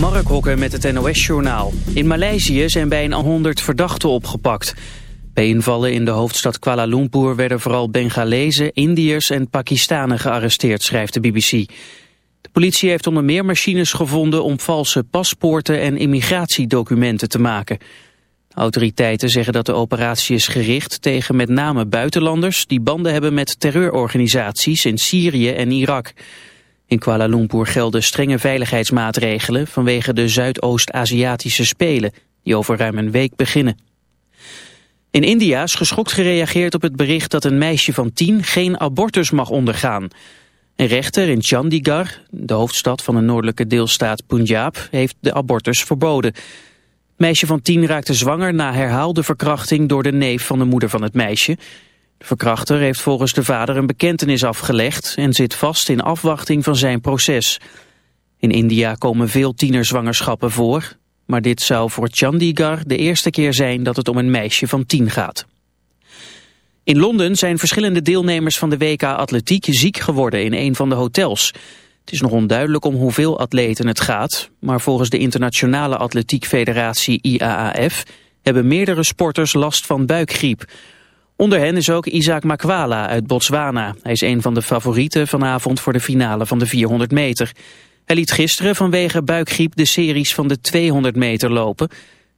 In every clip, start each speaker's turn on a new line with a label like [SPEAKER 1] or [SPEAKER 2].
[SPEAKER 1] Mark Hokker met het NOS-journaal. In Maleisië zijn bijna 100 verdachten opgepakt. Bij invallen in de hoofdstad Kuala Lumpur werden vooral Bengalezen, Indiërs en Pakistanen gearresteerd, schrijft de BBC. De politie heeft onder meer machines gevonden om valse paspoorten en immigratiedocumenten te maken. Autoriteiten zeggen dat de operatie is gericht tegen met name buitenlanders die banden hebben met terreurorganisaties in Syrië en Irak. In Kuala Lumpur gelden strenge veiligheidsmaatregelen vanwege de Zuidoost-Aziatische Spelen, die over ruim een week beginnen. In India is geschokt gereageerd op het bericht dat een meisje van tien geen abortus mag ondergaan. Een rechter in Chandigarh, de hoofdstad van de noordelijke deelstaat Punjab, heeft de abortus verboden. Het meisje van tien raakte zwanger na herhaalde verkrachting door de neef van de moeder van het meisje. De verkrachter heeft volgens de vader een bekentenis afgelegd en zit vast in afwachting van zijn proces. In India komen veel tienerzwangerschappen voor, maar dit zou voor Chandigarh de eerste keer zijn dat het om een meisje van tien gaat. In Londen zijn verschillende deelnemers van de WK Atletiek ziek geworden in een van de hotels. Het is nog onduidelijk om hoeveel atleten het gaat, maar volgens de Internationale Atletiek Federatie IAAF hebben meerdere sporters last van buikgriep. Onder hen is ook Isaac Makwala uit Botswana. Hij is een van de favorieten vanavond voor de finale van de 400 meter. Hij liet gisteren vanwege buikgriep de series van de 200 meter lopen.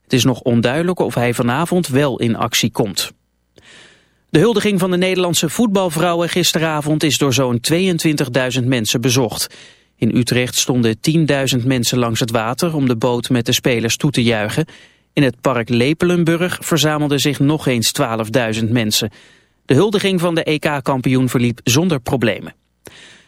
[SPEAKER 1] Het is nog onduidelijk of hij vanavond wel in actie komt. De huldiging van de Nederlandse voetbalvrouwen gisteravond is door zo'n 22.000 mensen bezocht. In Utrecht stonden 10.000 mensen langs het water om de boot met de spelers toe te juichen. In het park Lepelenburg verzamelden zich nog eens 12.000 mensen. De huldiging van de EK-kampioen verliep zonder problemen.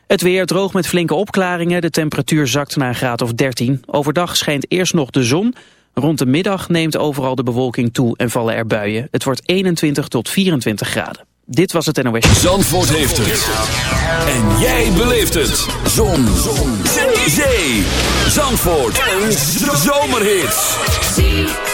[SPEAKER 1] Het weer droog met flinke opklaringen. De temperatuur zakt naar een graad of 13. Overdag schijnt eerst nog de zon. Rond de middag neemt overal de bewolking toe en vallen er buien. Het wordt 21 tot 24 graden. Dit was het NOS.
[SPEAKER 2] Zandvoort heeft het. En jij beleeft het. Zon. zon. Zee. Zandvoort. Een zomerhit.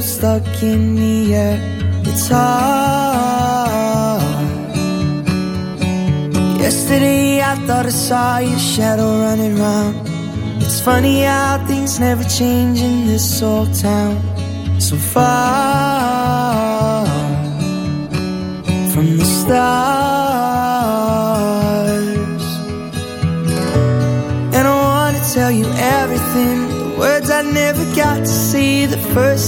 [SPEAKER 3] Still stuck in the air. It's hard. Yesterday I thought I saw your shadow running round. It's funny how things never change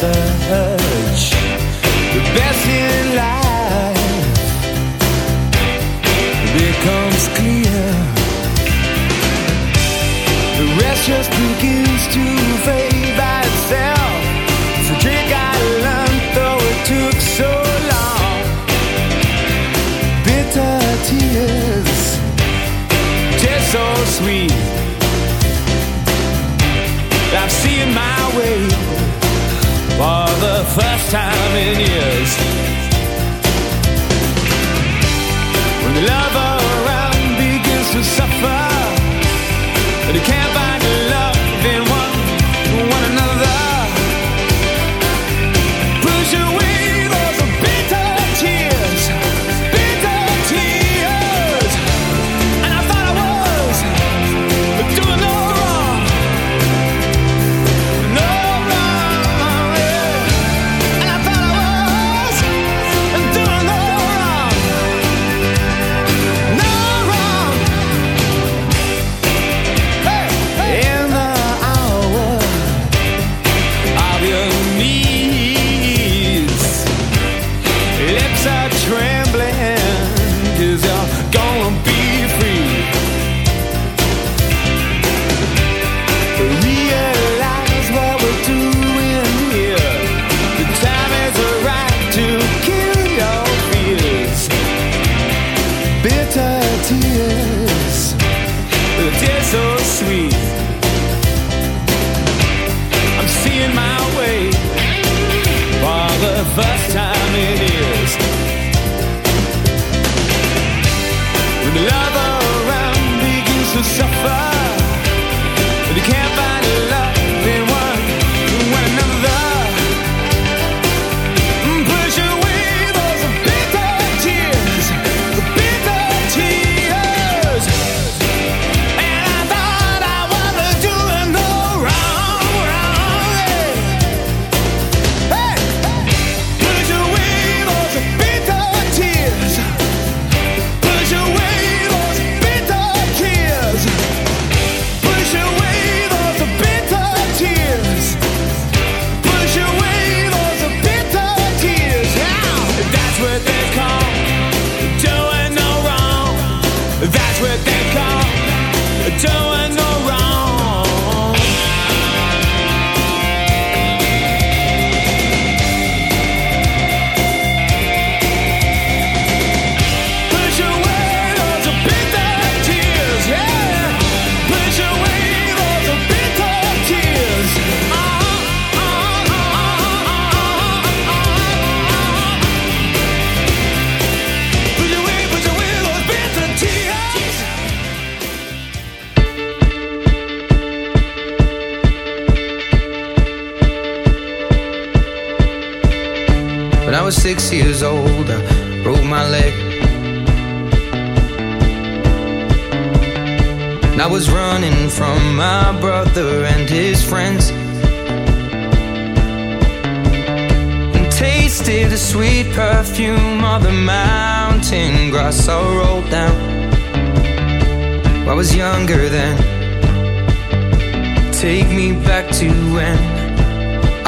[SPEAKER 4] sun. time
[SPEAKER 5] in years.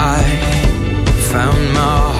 [SPEAKER 5] I
[SPEAKER 3] found my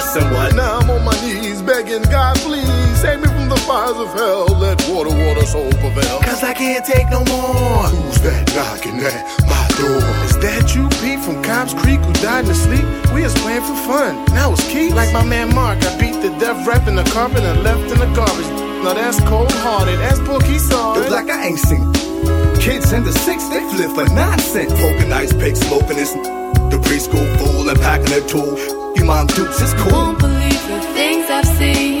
[SPEAKER 6] was us and what?
[SPEAKER 7] Now I'm on my knees begging God, please save me from the fires of hell. Let water, water, soul prevail.
[SPEAKER 6] Cause I can't take no more.
[SPEAKER 7] Who's that knocking at my door?
[SPEAKER 8] Is that you, Pete, from Cobb's Creek, who died in his sleep? We was playing for fun. Now it's Keith. Like my man Mark, I beat the death rap in the carpet and left in the garbage. Now that's cold hearted. That's Pookie saw
[SPEAKER 6] It's like I ain't seen. Kids in the six, they flip for nonsense. Poking ice pick, smoking this. The preschool fool and packing a tool. You mom dukes, it's cool.
[SPEAKER 9] Won't believe the things I've seen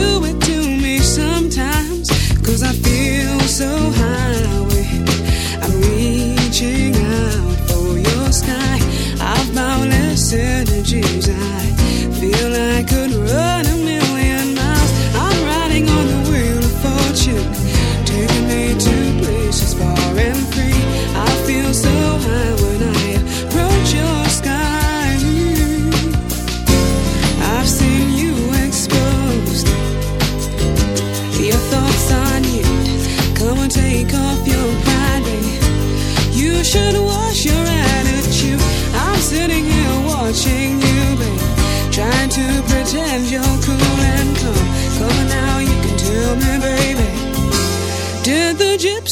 [SPEAKER 10] Cause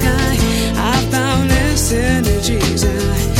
[SPEAKER 10] sky. I've boundless energies. I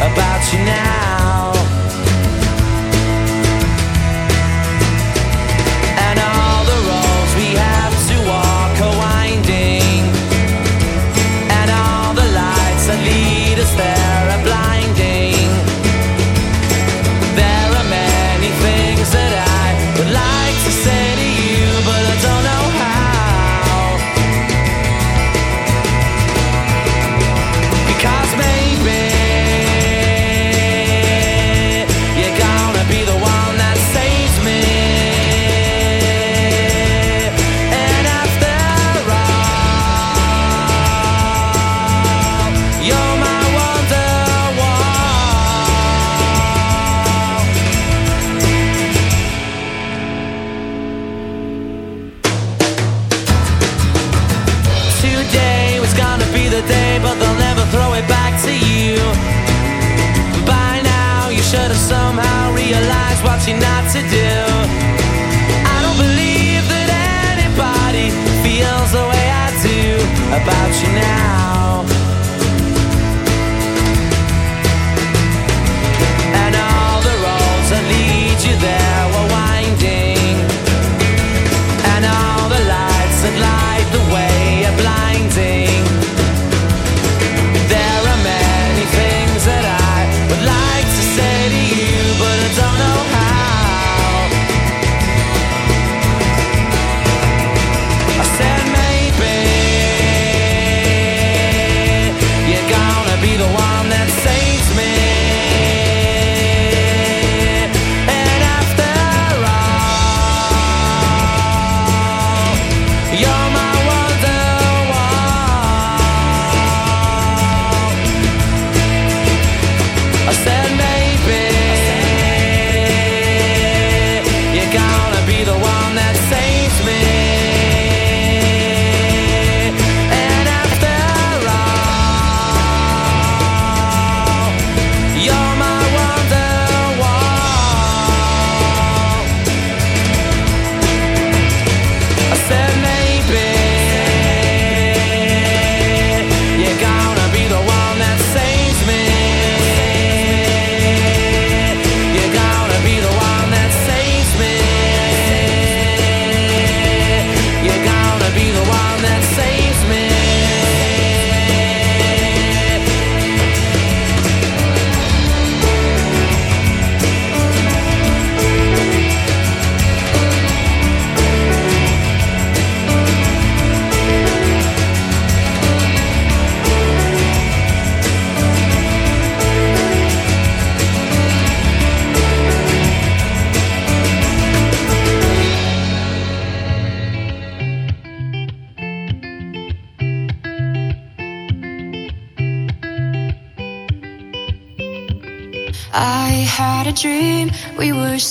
[SPEAKER 11] about you now.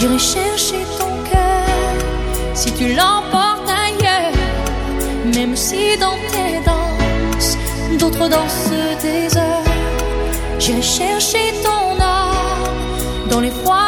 [SPEAKER 9] J'irai chercher ton cœur si tu l'emportes ailleurs, même si dans tes danses, d'autres dansent des heures. J'irai chercher ton âme dans les froids.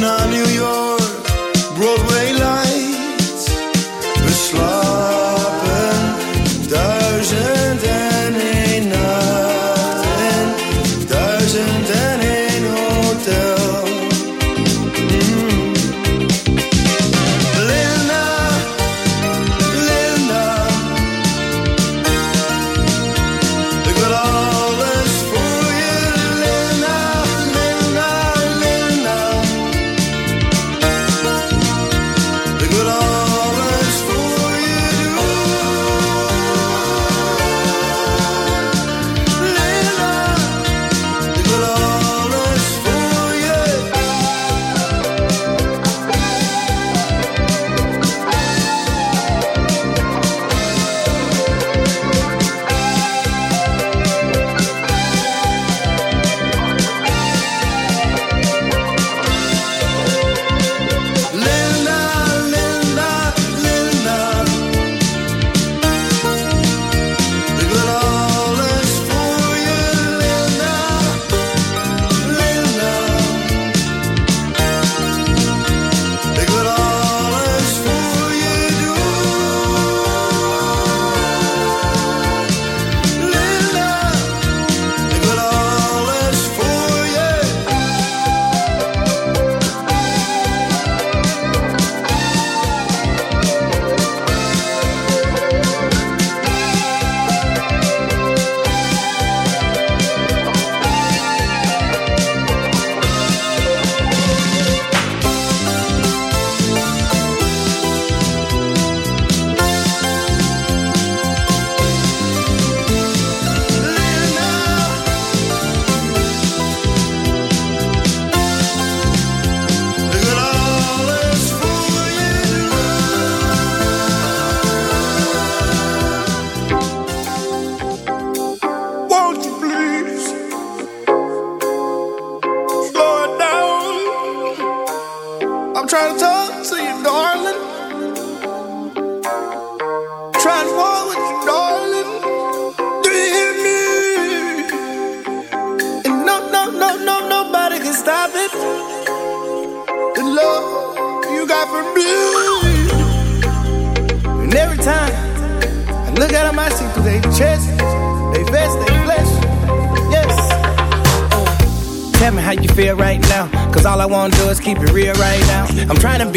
[SPEAKER 12] Naar New York, Broadway lights,
[SPEAKER 13] besluit.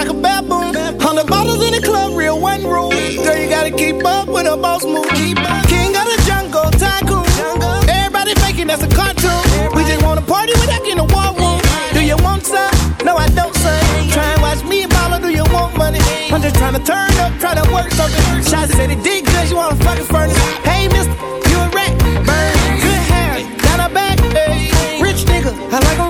[SPEAKER 13] like
[SPEAKER 9] a baboon. Hundred bottles in the club, real one rule. Girl, you gotta keep up with a boss move. King of the jungle, tycoon. Everybody faking that's a cartoon. We just wanna party with that in the war room. Do you want some? No, I don't, son. Try and watch me ball or do you want money? I'm just trying to turn up, try to work something. Shots said it did good, you wanna fucking furnace. Hey, mister, you a rat. Burn, good hair, down her back. Hey. Rich nigga, I like a